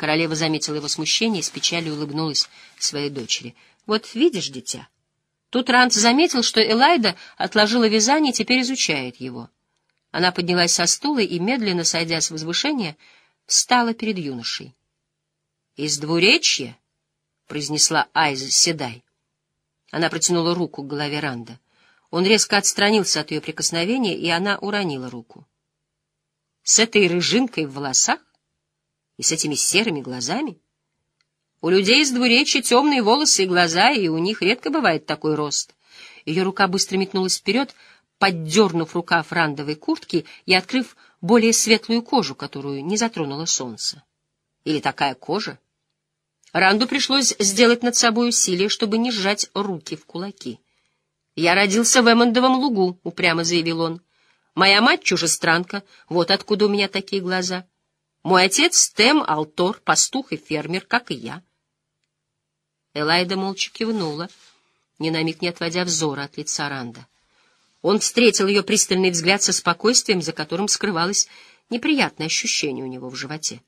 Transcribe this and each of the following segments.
Королева заметила его смущение и с печалью улыбнулась своей дочери. «Вот видишь, дитя?» Тут Рант заметил, что Элайда отложила вязание и теперь изучает его. Она поднялась со стула и, медленно сойдя с возвышения, встала перед юношей. «Из двуречья?» — произнесла Айза Седай. Она протянула руку к голове Ранда. Он резко отстранился от ее прикосновения, и она уронила руку. «С этой рыжинкой в волосах? И с этими серыми глазами? У людей из двуречья темные волосы и глаза, и у них редко бывает такой рост». Ее рука быстро метнулась вперед, поддернув рукав рандовой куртки и открыв более светлую кожу, которую не затронуло солнце. Или такая кожа? Ранду пришлось сделать над собой усилие, чтобы не сжать руки в кулаки. «Я родился в Эммондовом лугу», — упрямо заявил он. «Моя мать — чужестранка, вот откуда у меня такие глаза. Мой отец — Тем Алтор, пастух и фермер, как и я». Элайда молча кивнула, ни на миг не отводя взора от лица Ранда. Он встретил ее пристальный взгляд со спокойствием, за которым скрывалось неприятное ощущение у него в животе.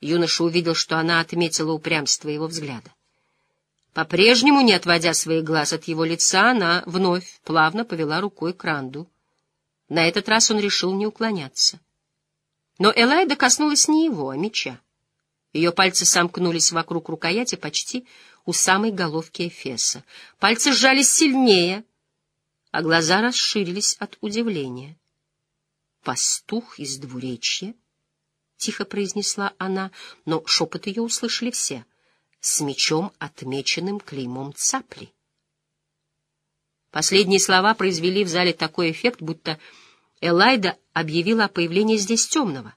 Юноша увидел, что она отметила упрямство его взгляда. По-прежнему, не отводя своих глаз от его лица, она вновь плавно повела рукой к Ранду. На этот раз он решил не уклоняться. Но Элайда коснулась не его, а меча. Ее пальцы сомкнулись вокруг рукояти почти у самой головки Эфеса. Пальцы сжались сильнее — а глаза расширились от удивления. «Пастух из двуречья?» — тихо произнесла она, но шепот ее услышали все, с мечом, отмеченным клеймом цапли. Последние слова произвели в зале такой эффект, будто Элайда объявила о появлении здесь темного.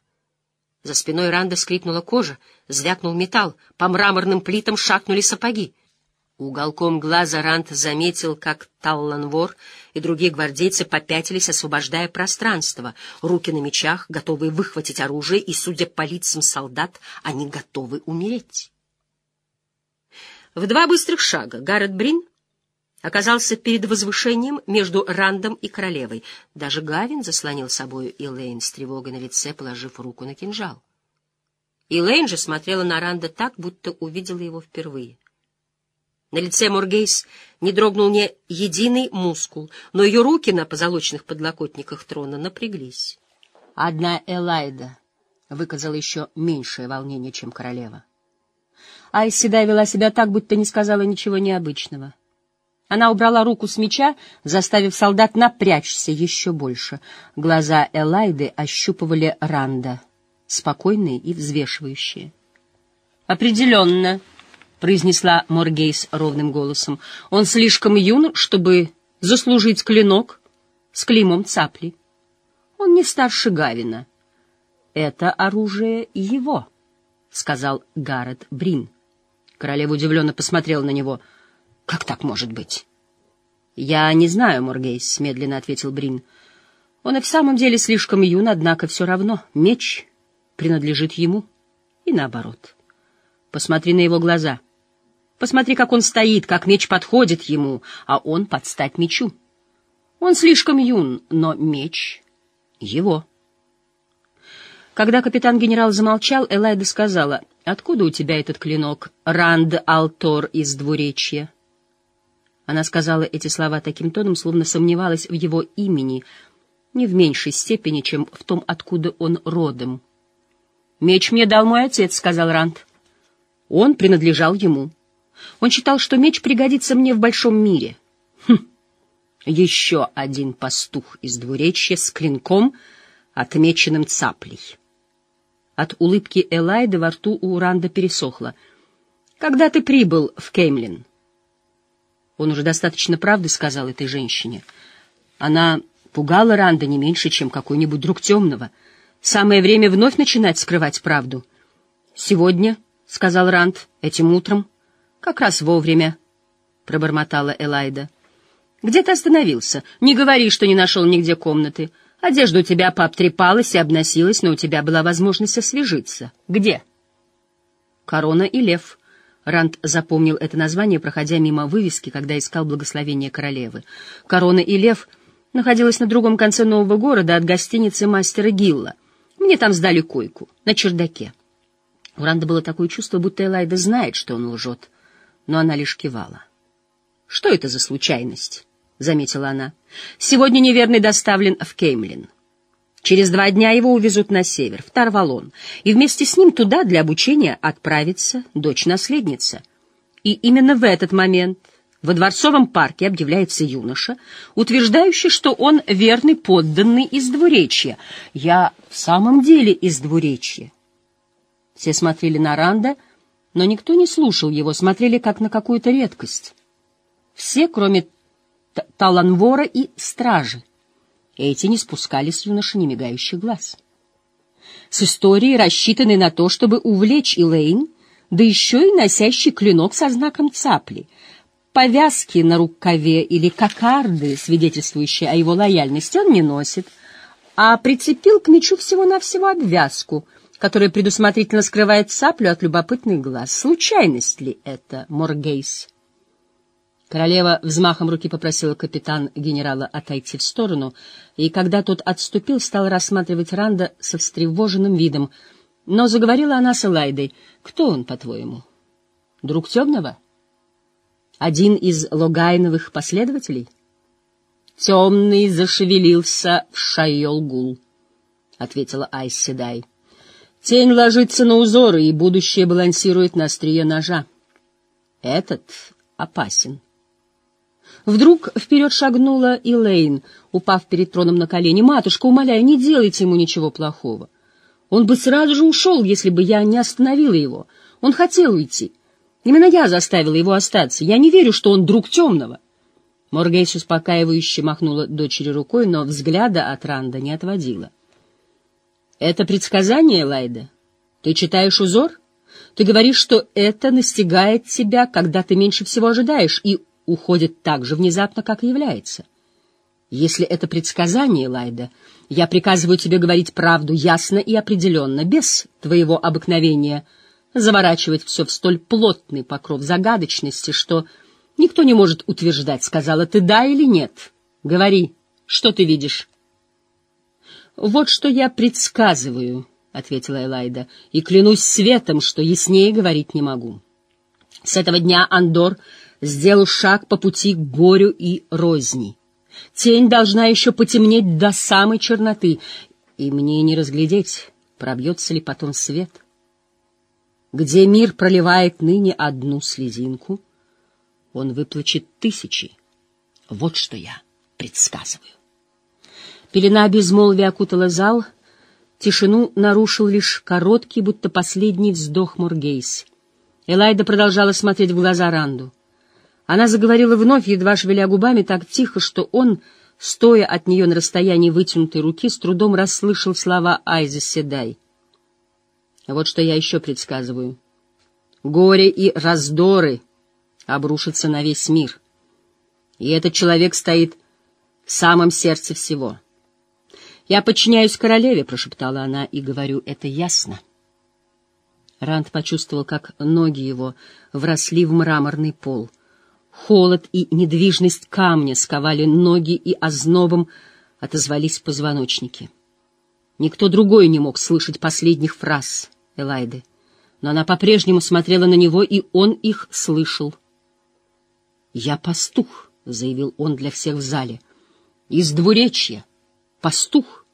За спиной Ранда скрипнула кожа, звякнул металл, по мраморным плитам шахнули сапоги. Уголком глаза Рант заметил, как Талланвор и другие гвардейцы попятились, освобождая пространство, руки на мечах, готовые выхватить оружие, и, судя по лицам солдат, они готовы умереть. В два быстрых шага Гаррет Брин оказался перед возвышением между Рандом и королевой. Даже Гавин заслонил собою Илэйн с тревогой на лице, положив руку на кинжал. Илэйн же смотрела на Ранда так, будто увидела его впервые. На лице Моргейс не дрогнул ни единый мускул, но ее руки на позолоченных подлокотниках трона напряглись. Одна Элайда выказала еще меньшее волнение, чем королева. Айсседа вела себя так, будто не сказала ничего необычного. Она убрала руку с меча, заставив солдат напрячься еще больше. Глаза Элайды ощупывали Ранда, спокойные и взвешивающие. «Определенно», — произнесла Моргейс ровным голосом. — Он слишком юн, чтобы заслужить клинок с клеймом цапли. Он не старше Гавина. — Это оружие его, — сказал Гаррет Брин. Королева удивленно посмотрела на него. — Как так может быть? — Я не знаю, Моргейс, — медленно ответил Брин. — Он и в самом деле слишком юн, однако все равно меч принадлежит ему и наоборот. Посмотри на его глаза — Посмотри, как он стоит, как меч подходит ему, а он подстать мечу. Он слишком юн, но меч его. Когда капитан-генерал замолчал, Элайда сказала, «Откуда у тебя этот клинок, Ранд Алтор из двуречья?» Она сказала эти слова таким тоном, словно сомневалась в его имени, не в меньшей степени, чем в том, откуда он родом. «Меч мне дал мой отец», — сказал Ранд. «Он принадлежал ему». Он считал, что меч пригодится мне в большом мире. Хм. Еще один пастух из двуречья с клинком, отмеченным цаплей. От улыбки Элайды во рту у Уранда пересохло. «Когда ты прибыл в Кеймлин?» Он уже достаточно правды сказал этой женщине. Она пугала Ранда не меньше, чем какой-нибудь друг темного. Самое время вновь начинать скрывать правду. «Сегодня», — сказал Ранд, — «этим утром». Как раз вовремя, — пробормотала Элайда. — Где ты остановился? Не говори, что не нашел нигде комнаты. Одежда у тебя пообтрепалась и обносилась, но у тебя была возможность освежиться. Где? Корона и лев. Ранд запомнил это название, проходя мимо вывески, когда искал благословение королевы. Корона и лев находилась на другом конце нового города от гостиницы мастера Гилла. Мне там сдали койку, на чердаке. У Ранда было такое чувство, будто Элайда знает, что он лжет, но она лишь кивала. — Что это за случайность? — заметила она. — Сегодня неверный доставлен в Кеймлин. Через два дня его увезут на север, в Тарвалон, и вместе с ним туда для обучения отправится дочь-наследница. И именно в этот момент во дворцовом парке объявляется юноша, утверждающий, что он верный подданный из двуречья. Я в самом деле из двуречья. Все смотрели на Ранда, но никто не слушал его, смотрели как на какую-то редкость. Все, кроме Таланвора и стражи. Эти не спускали с юноши немигающих глаз. С историей, рассчитанной на то, чтобы увлечь Илэйн, да еще и носящий клинок со знаком цапли, повязки на рукаве или кокарды, свидетельствующие о его лояльности, он не носит, а прицепил к мечу всего-навсего обвязку, которая предусмотрительно скрывает цаплю от любопытных глаз. Случайность ли это, Моргейс? Королева взмахом руки попросила капитан генерала отойти в сторону, и когда тот отступил, стала рассматривать Ранда со встревоженным видом. Но заговорила она с Элайдой. «Кто он, по-твоему? Друг Темного? Один из Логайновых последователей?» «Темный зашевелился в Шайолгул», — ответила Айседай. «Тень ложится на узоры, и будущее балансирует на острие ножа. Этот опасен». Вдруг вперед шагнула Элейн, упав перед троном на колени. «Матушка, умоляю, не делайте ему ничего плохого. Он бы сразу же ушел, если бы я не остановила его. Он хотел уйти. Именно я заставила его остаться. Я не верю, что он друг темного». Моргейс успокаивающе махнула дочери рукой, но взгляда от Ранда не отводила. «Это предсказание, Лайда? Ты читаешь узор? Ты говоришь, что это настигает тебя, когда ты меньше всего ожидаешь, и уходит так же внезапно, как и является. Если это предсказание, Лайда, я приказываю тебе говорить правду ясно и определенно, без твоего обыкновения заворачивать все в столь плотный покров загадочности, что никто не может утверждать, сказала ты да или нет. Говори, что ты видишь? Вот что я предсказываю, — ответила Элайда, — и клянусь светом, что яснее говорить не могу. С этого дня Андор сделал шаг по пути к горю и розни. Тень должна еще потемнеть до самой черноты, и мне не разглядеть, пробьется ли потом свет. Где мир проливает ныне одну слезинку, он выплачет тысячи. Вот что я предсказываю. Пелена безмолвия окутала зал, тишину нарушил лишь короткий, будто последний вздох Мургейс. Элайда продолжала смотреть в глаза Ранду. Она заговорила вновь, едва шевеля губами, так тихо, что он, стоя от нее на расстоянии вытянутой руки, с трудом расслышал слова Айза Седай. Вот что я еще предсказываю. Горе и раздоры обрушатся на весь мир. И этот человек стоит в самом сердце всего. «Я подчиняюсь королеве», — прошептала она, — «и говорю это ясно». Ранд почувствовал, как ноги его вросли в мраморный пол — Холод и недвижность камня сковали ноги и ознобом отозвались в позвоночнике. Никто другой не мог слышать последних фраз Элайды, но она по-прежнему смотрела на него, и он их слышал. «Я пастух», — заявил он для всех в зале, — «из двуречья, пастух.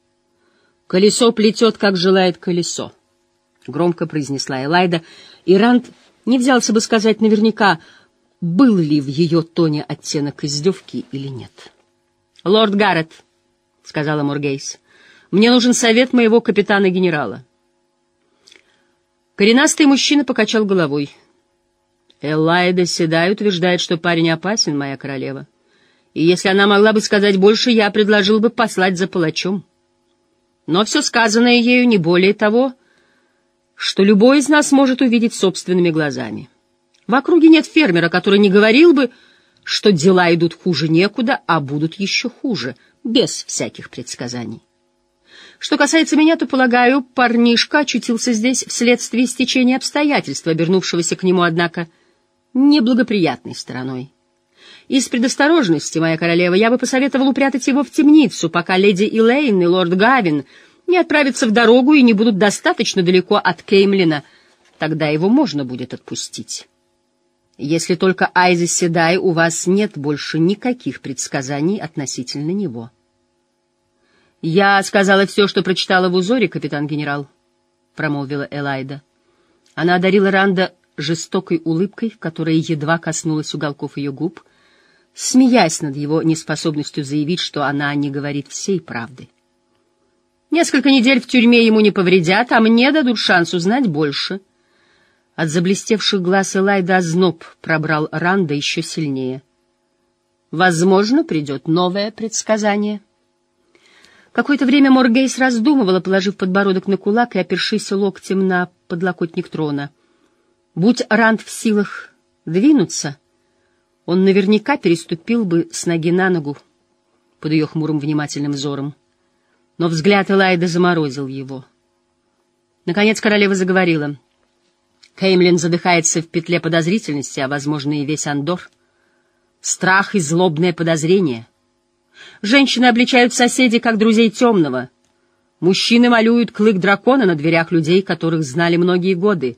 Колесо плетет, как желает колесо», — громко произнесла Элайда, и Ранд не взялся бы сказать наверняка, — был ли в ее тоне оттенок издевки или нет. — Лорд Гаррет, — сказала Моргейс, — мне нужен совет моего капитана-генерала. Коренастый мужчина покачал головой. Эллайда Седай утверждает, что парень опасен, моя королева. И если она могла бы сказать больше, я предложил бы послать за палачом. Но все сказанное ею не более того, что любой из нас может увидеть собственными глазами. В округе нет фермера, который не говорил бы, что дела идут хуже некуда, а будут еще хуже, без всяких предсказаний. Что касается меня, то, полагаю, парнишка очутился здесь вследствие стечения обстоятельств, обернувшегося к нему, однако, неблагоприятной стороной. Из предосторожности, моя королева, я бы посоветовал упрятать его в темницу, пока леди Элейн и лорд Гавин не отправятся в дорогу и не будут достаточно далеко от Кеймлина, тогда его можно будет отпустить. Если только Айзи Седай, у вас нет больше никаких предсказаний относительно него. «Я сказала все, что прочитала в узоре, капитан-генерал», — промолвила Элайда. Она одарила Ранда жестокой улыбкой, которая едва коснулась уголков ее губ, смеясь над его неспособностью заявить, что она не говорит всей правды. «Несколько недель в тюрьме ему не повредят, а мне дадут шанс узнать больше». От заблестевших глаз Элайда озноб пробрал Ранда еще сильнее. «Возможно, придет новое предсказание». Какое-то время Моргейс раздумывала, положив подбородок на кулак и опершись локтем на подлокотник трона. Будь Ранд в силах двинуться, он наверняка переступил бы с ноги на ногу под ее хмурым внимательным взором. Но взгляд Элайда заморозил его. Наконец королева заговорила. Кеймлин задыхается в петле подозрительности, а, возможно, и весь Андор. Страх и злобное подозрение — Женщины обличают соседей как друзей темного. Мужчины малюют клык дракона на дверях людей, которых знали многие годы.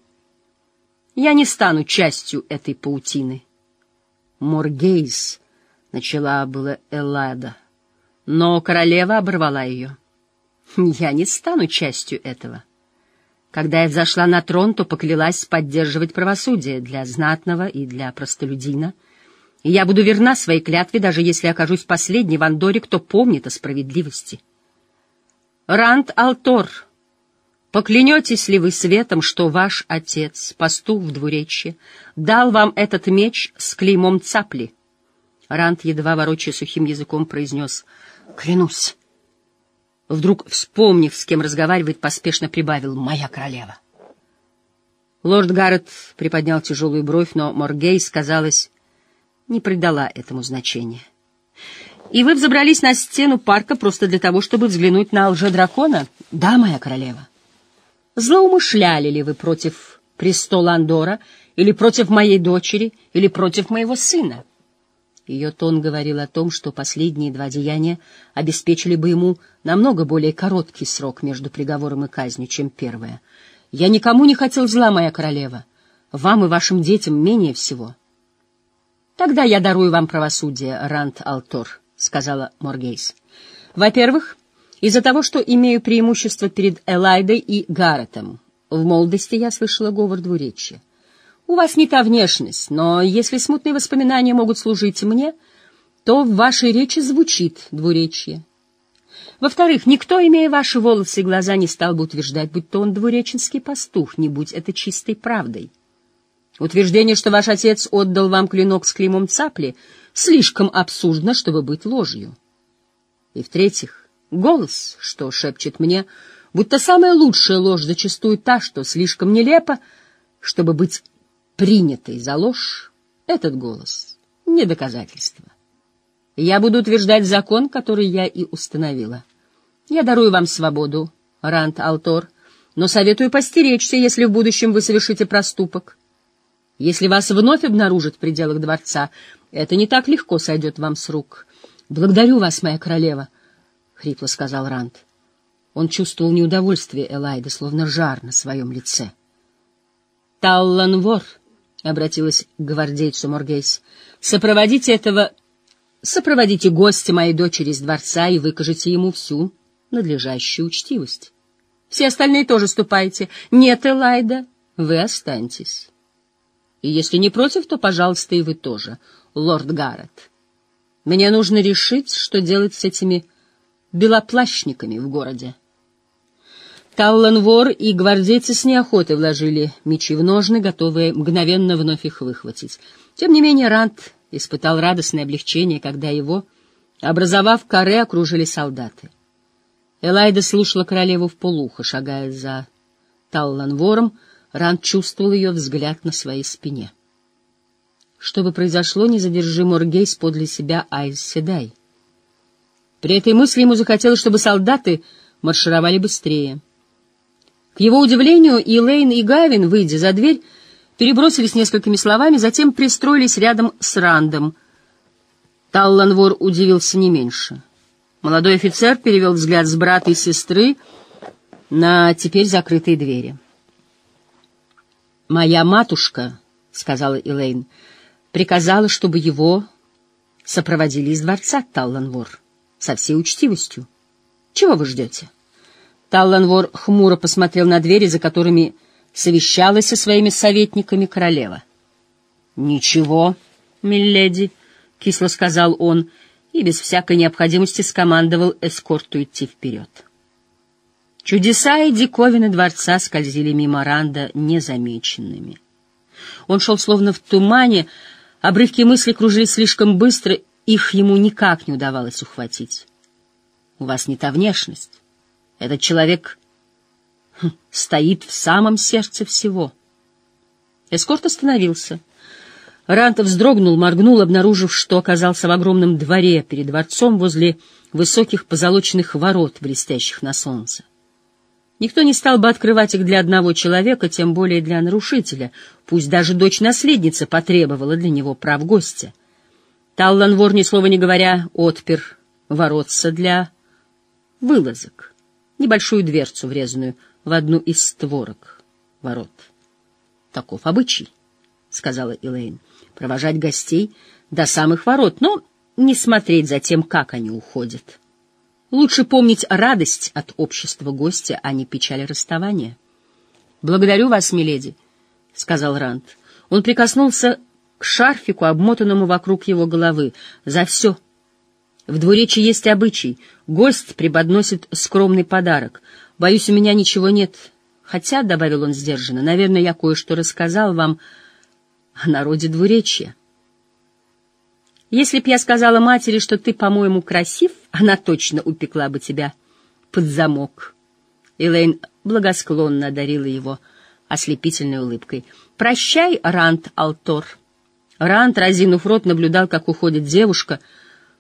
Я не стану частью этой паутины. Моргейс, — начала была Эллада, но королева оборвала ее. Я не стану частью этого. Когда я взошла на трон, то поклялась поддерживать правосудие для знатного и для простолюдина — и я буду верна своей клятве, даже если окажусь последней в Андоре, кто помнит о справедливости. Ранд Алтор, поклянетесь ли вы светом, что ваш отец, пастух в двуречье, дал вам этот меч с клеймом цапли? Ранд, едва ворочая сухим языком, произнес «Клянусь». Вдруг, вспомнив, с кем разговаривает, поспешно прибавил «Моя королева». Лорд Гаррет приподнял тяжелую бровь, но Моргей, сказалось, не придала этому значения. «И вы взобрались на стену парка просто для того, чтобы взглянуть на лже-дракона?» «Да, моя королева». «Злоумышляли ли вы против престола Андора, или против моей дочери, или против моего сына?» Ее тон говорил о том, что последние два деяния обеспечили бы ему намного более короткий срок между приговором и казнью, чем первое. «Я никому не хотел зла, моя королева. Вам и вашим детям менее всего». «Тогда я дарую вам правосудие, Ранд Алтор», — сказала Моргейс. «Во-первых, из-за того, что имею преимущество перед Элайдой и Гарретом. В молодости я слышала говор двуречья. У вас не та внешность, но если смутные воспоминания могут служить мне, то в вашей речи звучит двуречье. Во-вторых, никто, имея ваши волосы и глаза, не стал бы утверждать, будто он двуреченский пастух, не будь это чистой правдой. Утверждение, что ваш отец отдал вам клинок с клеймом цапли, слишком абсурдно, чтобы быть ложью. И в-третьих, голос, что шепчет мне, будто самая лучшая ложь зачастую та, что слишком нелепо, чтобы быть принятой за ложь, этот голос — не доказательство. Я буду утверждать закон, который я и установила. Я дарую вам свободу, Рант Алтор, но советую постеречься, если в будущем вы совершите проступок — если вас вновь обнаружат в пределах дворца, это не так легко сойдет вам с рук. — Благодарю вас, моя королева, — хрипло сказал Ранд. Он чувствовал неудовольствие Элайды, словно жар на своем лице. — Талланвор, — обратилась к гвардейцу Моргейс, — сопроводите этого... Сопроводите гостя моей дочери из дворца и выкажите ему всю надлежащую учтивость. Все остальные тоже ступайте. Нет, Элайда, вы останьтесь. И если не против, то, пожалуйста, и вы тоже, лорд Гаррет. Мне нужно решить, что делать с этими белоплащниками в городе. Талланвор и гвардейцы с неохотой вложили мечи в ножны, готовые мгновенно вновь их выхватить. Тем не менее Рант испытал радостное облегчение, когда его, образовав каре, окружили солдаты. Элайда слушала королеву в полухо, шагая за Талланвором, Ранд чувствовал ее взгляд на своей спине. Что бы произошло, не задержи Моргейс подле себя Айс Седай. При этой мысли ему захотелось, чтобы солдаты маршировали быстрее. К его удивлению, и Лейн, и Гавин, выйдя за дверь, перебросились несколькими словами, затем пристроились рядом с Рандом. Талланвор удивился не меньше. Молодой офицер перевел взгляд с брата и сестры на теперь закрытые двери. «Моя матушка», — сказала Элейн, — приказала, чтобы его сопроводили из дворца Талланвор со всей учтивостью. Чего вы ждете? Талланвор хмуро посмотрел на двери, за которыми совещалась со своими советниками королева. — Ничего, миледи, — кисло сказал он, и без всякой необходимости скомандовал эскорту идти вперед. Чудеса и диковины дворца скользили мимо Ранда незамеченными. Он шел словно в тумане, обрывки мысли кружили слишком быстро, их ему никак не удавалось ухватить. У вас не та внешность. Этот человек хм, стоит в самом сердце всего. Эскорт остановился. Рант вздрогнул, моргнул, обнаружив, что оказался в огромном дворе перед дворцом возле высоких позолоченных ворот, блестящих на солнце. Никто не стал бы открывать их для одного человека, тем более для нарушителя, пусть даже дочь-наследница потребовала для него прав гостя. Талланвор, ни слова не говоря, отпер воротца для вылазок, небольшую дверцу, врезанную в одну из створок ворот. «Таков обычай», — сказала Элейн, — «провожать гостей до самых ворот, но не смотреть за тем, как они уходят». Лучше помнить радость от общества гостя, а не печаль расставания. — Благодарю вас, миледи, — сказал Ранд. Он прикоснулся к шарфику, обмотанному вокруг его головы. — За все. В двуречии есть обычай. Гость преподносит скромный подарок. Боюсь, у меня ничего нет. Хотя, — добавил он сдержанно, — наверное, я кое-что рассказал вам о народе двуречья. Если б я сказала матери, что ты, по-моему, красив, она точно упекла бы тебя под замок. Элейн благосклонно одарила его ослепительной улыбкой. «Прощай, Рант Алтор». Рант, разинув рот, наблюдал, как уходит девушка,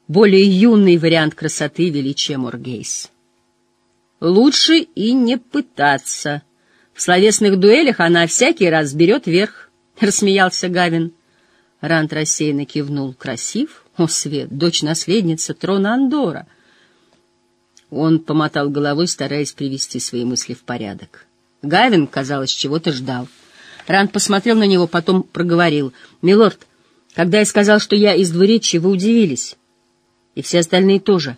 более юный вариант красоты величия Моргейс. «Лучше и не пытаться. В словесных дуэлях она всякий раз берет верх», — рассмеялся Гавин. Рант рассеянно кивнул. «Красив? О, Свет, дочь-наследница трона Андора!» Он помотал головой, стараясь привести свои мысли в порядок. Гавин, казалось, чего-то ждал. Ранд посмотрел на него, потом проговорил. «Милорд, когда я сказал, что я из двуречья, вы удивились. И все остальные тоже.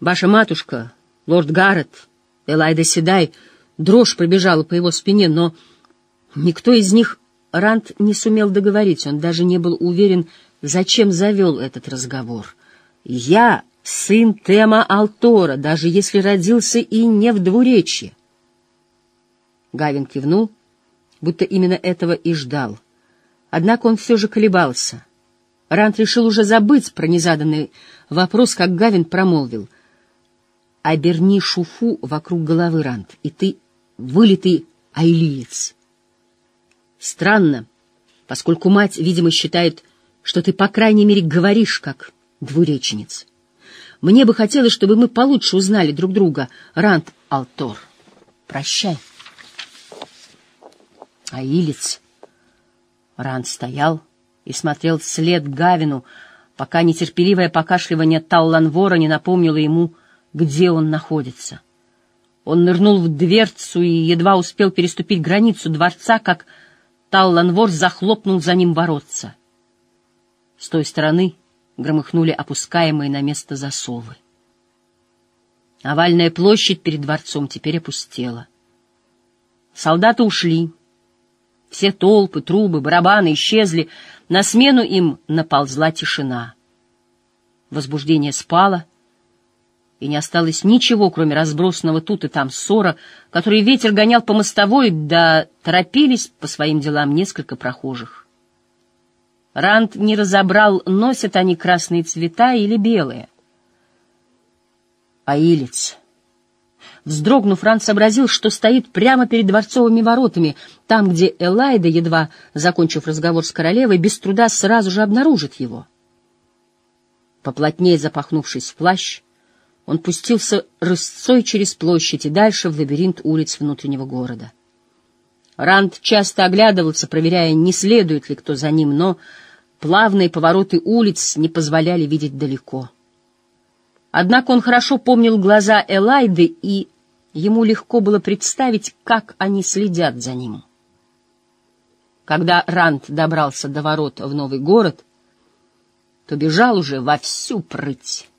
Ваша матушка, лорд Гаррет, Элайда Седай, дрожь пробежала по его спине, но никто из них Ранд не сумел договорить, он даже не был уверен, зачем завел этот разговор. «Я сын Тема Алтора, даже если родился и не в двуречье». Гавин кивнул, будто именно этого и ждал. Однако он все же колебался. Ранд решил уже забыть про незаданный вопрос, как Гавин промолвил. «Оберни шуфу вокруг головы, Ранд, и ты вылитый айлиец». Странно, поскольку мать, видимо, считает, что ты, по крайней мере, говоришь как двуреченец. Мне бы хотелось, чтобы мы получше узнали друг друга, Ранд Алтор. Прощай. А Илец... Ранд стоял и смотрел вслед Гавину, пока нетерпеливое покашливание Талланвора не напомнило ему, где он находится. Он нырнул в дверцу и едва успел переступить границу дворца, как Талланвор захлопнул за ним воротца. С той стороны громыхнули опускаемые на место засовы. Овальная площадь перед дворцом теперь опустела. Солдаты ушли. Все толпы, трубы, барабаны исчезли. На смену им наползла тишина. Возбуждение спало — и не осталось ничего, кроме разбросанного тут и там ссора, который ветер гонял по мостовой, да торопились по своим делам несколько прохожих. Ранд не разобрал, носят они красные цвета или белые. А Илец... Вздрогнув, Ранд сообразил, что стоит прямо перед дворцовыми воротами, там, где Элайда, едва закончив разговор с королевой, без труда сразу же обнаружит его. Поплотнее запахнувшись в плащ, он пустился рысцой через площадь и дальше в лабиринт улиц внутреннего города. Ранд часто оглядывался, проверяя, не следует ли кто за ним, но плавные повороты улиц не позволяли видеть далеко. Однако он хорошо помнил глаза Элайды, и ему легко было представить, как они следят за ним. Когда Ранд добрался до ворот в новый город, то бежал уже во всю прыть.